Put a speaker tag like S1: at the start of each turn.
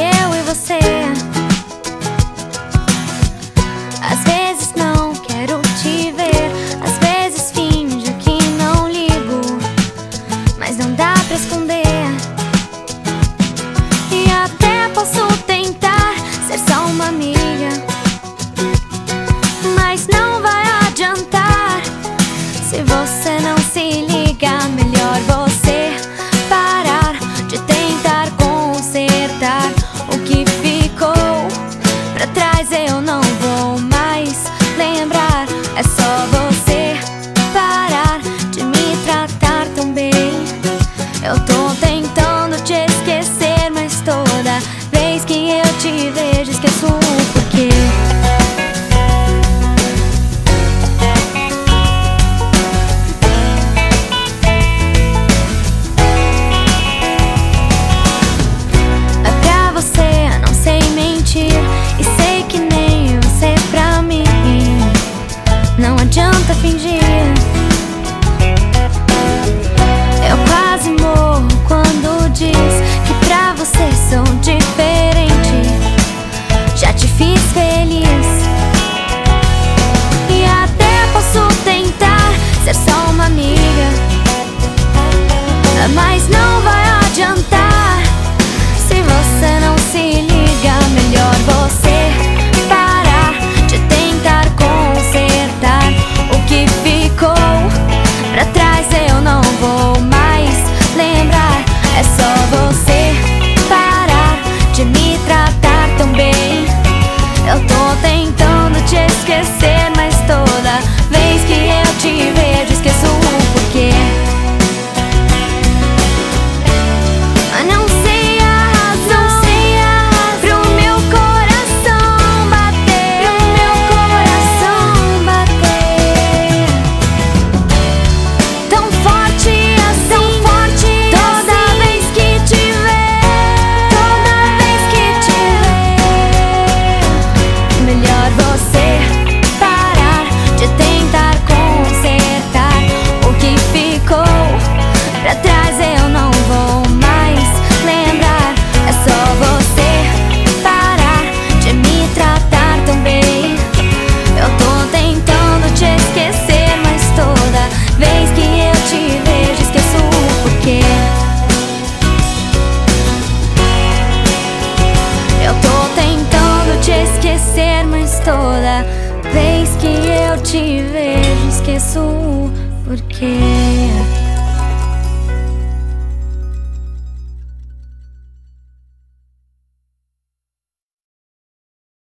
S1: eu e você. adianta fingir. Pra trás eu não vou mais lembrar. É só você parar de me tratar tão bem. Eu tô tentando te esquecer, mas toda vez que eu te vejo, esqueço o porquê. Eu tô tentando te esquecer, mas toda vez que eu te vejo, esqueço o porquê.